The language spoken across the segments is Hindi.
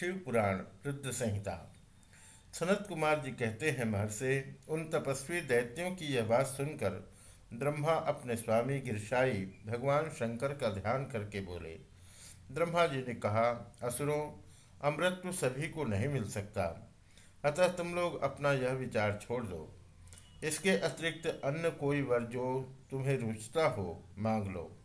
शिव पुराण, रुद्र संहिता। सनत कुमार जी कहते हैं महर्षि, उन तपस्वी दैत्यों की यह बात सुनकर ब्रह्मा अपने स्वामी गिरशाई भगवान शंकर का ध्यान करके बोले। ब्रह्मा जी ने कहा, असुरों, अमृत तो सभी को नहीं मिल सकता। अतः तुम लोग अपना यह विचार छोड़ दो। इसके अतिरिक्त अन्य कोई वर जो तुम्हें रुचता हो, मांग लो।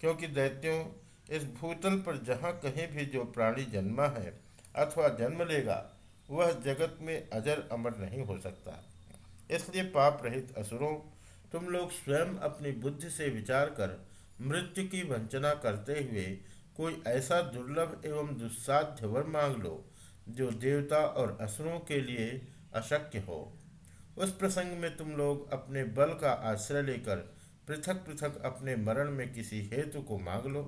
क्योंकि दैत्यों इस भूतल पर जहाँ कहीं भी जो प्राणी जन्मा है अथवा जन्म लेगा, वह जगत में अजर अमर नहीं हो सकता। इसलिए पाप रहित असुरों, तुम लोग स्वयं अपनी बुद्धि से विचार कर मृत्यु की वंचना करते हुए कोई ऐसा दुर्लभ एवं दुस्साध्य वर मांग लो, जो देवता और असुरों के लिए अशक्य हो। उस प्रसंग में तुम लोग अपने बल का आश्रय लेकर पृथक पृथक अपने मरण में किसी हेतु को मांग लो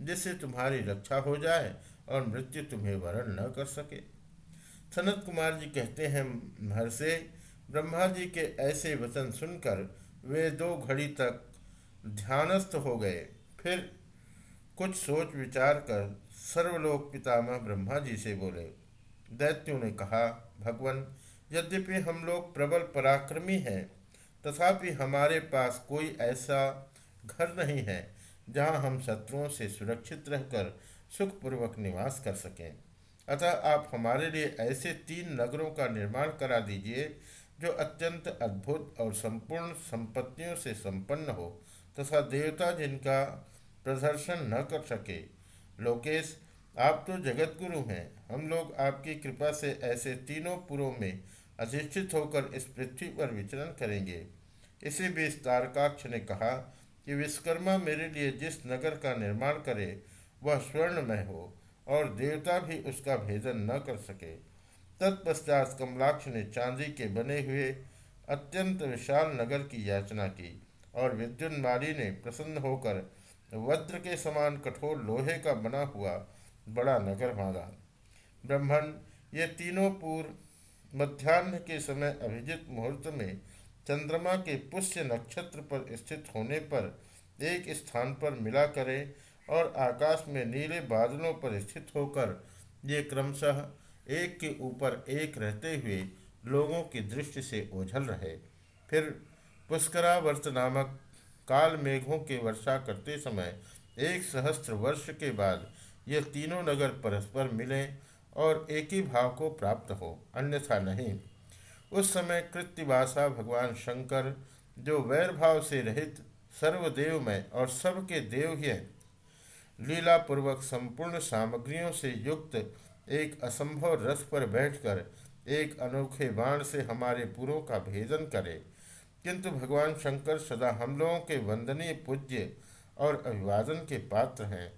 जिससे तुम्हारी रक्षा हो जाए और मृत्यु तुम्हें वरण न कर सके। सनत कुमार जी कहते हैं, महर्षि, ब्रह्मा जी के ऐसे वचन सुनकर वे दो घड़ी तक ध्यानस्थ हो गए। फिर कुछ सोच विचार कर सर्वलोक पितामह ब्रह्मा जी से बोले, दैत्यों ने कहा, भगवान, यद्यपि हम लोग प्रबल पराक्रमी हैं, तथापि हमारे पास कोई ऐसा घर नहीं है जहाँ हम शत्रुओं से सुरक्षित रहकर सुखपूर्वक निवास कर सकें। अतः आप हमारे लिए ऐसे तीन नगरों का निर्माण करा दीजिए, जो अत्यंत अद्भुत और संपूर्ण संपत्तियों से संपन्न हो, तथा देवता जिनका प्रदर्शन न कर सके। लोकेश, आप तो जगत गुरु हैं। हम लोग आपकी कृपा से ऐसे तीनों पुरों में अधिष्ठित होकर इस पृथ्वी पर विचरण करेंगे। इसी बीच तारकाक्ष ने कहा कि विश्वकर्मा मेरे लिए जिस नगर का निर्माण करे, वह स्वर्णमय हो और देवता भी उसका भेदन न कर सके। तत्पश्चात कमलाक्ष ने चांदी के बने हुए अत्यंत विशाल नगर की याचना की और विद्युन्माली ने प्रसन्न होकर वज्र के समान कठोर लोहे का बना हुआ बड़ा नगर मांगा ब्रह्मण ये तीनों पूर्व मध्यान्ह के समय अभिजित मुहूर्त में चंद्रमा के पुष्य नक्षत्र पर स्थित होने पर एक स्थान पर मिला करें और आकाश में नीले बादलों पर स्थित होकर ये क्रमशः एक के ऊपर एक रहते हुए लोगों की दृष्टि से ओझल रहे। फिर पुष्करावर्त नामक काल मेघों के वर्षा करते समय एक सहस्त्र वर्ष के बाद ये तीनों नगर परस्पर मिलें और एक ही भाव को प्राप्त हो, अन्यथा नहीं। उस समय कृत्यवासा भगवान शंकर, जो वैर भाव से रहित सर्वदेवमय और सबके देव ही है लीला पूर्वक संपूर्ण सामग्रियों से युक्त एक असंभव रथ पर बैठकर एक अनोखे बाण से हमारे पुरों का भेदन करे। किंतु भगवान शंकर सदा हम लोगों के वंदनीय पूज्य और अभिवादन के पात्र हैं।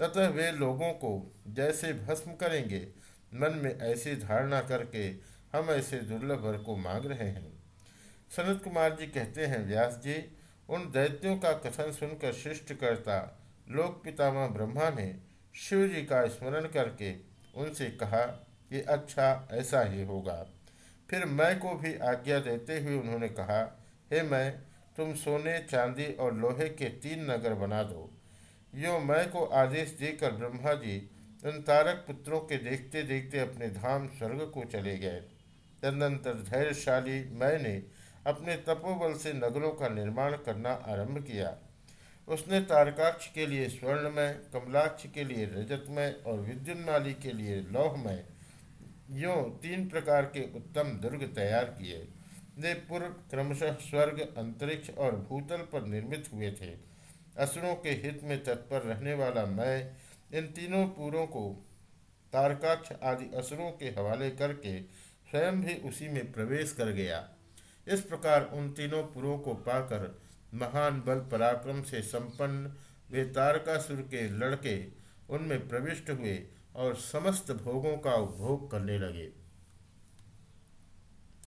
तथा वे लोगों को जैसे भस्म करेंगे, मन में ऐसी धारणा करके हम ऐसे दुर्लभ वर को मांग रहे हैं। सनत कुमार जी कहते हैं, व्यास जी, उन दैत्यों का कथन सुनकर शिष्ट करता लोक पितामह ब्रह्मा ने शिव जी का स्मरण करके उनसे कहा कि अच्छा ऐसा ही होगा। फिर मैं को भी आज्ञा देते हुए उन्होंने कहा, हे मैं, तुम सोने, चांदी और लोहे के तीन नगर बना दो। यो मैं को आदेश देकर ब्रह्मा जी उन तारक पुत्रों के देखते देखते अपने धाम स्वर्ग को चले गए। तदनंतर धैर्यशाली मैंने अपने तपोबल से नगरों का निर्माण करना आरंभ किया। उसने तारकाक्ष के लिए स्वर्णमय, कमलाक्ष के लिए रजतमय और विद्युन्माली के लिए लौहमय, यों तीन प्रकार के उत्तम दुर्ग तैयार किए। वे पूर्व क्रमशः स्वर्ग, अंतरिक्ष और भूतल पर निर्मित हुए थे। असुरों के हित में तत्पर रहने वाला मैं इन तीनों पूरों को तारकाक्ष आदि असुरों के हवाले करके स्वयं भी उसी में प्रवेश कर गया। इस प्रकार उन तीनों पुरों को पाकर महान बल पराक्रम से संपन्न वे तारकासुर के लड़के उनमें प्रविष्ट हुए और समस्त भोगों का उपभोग करने लगे।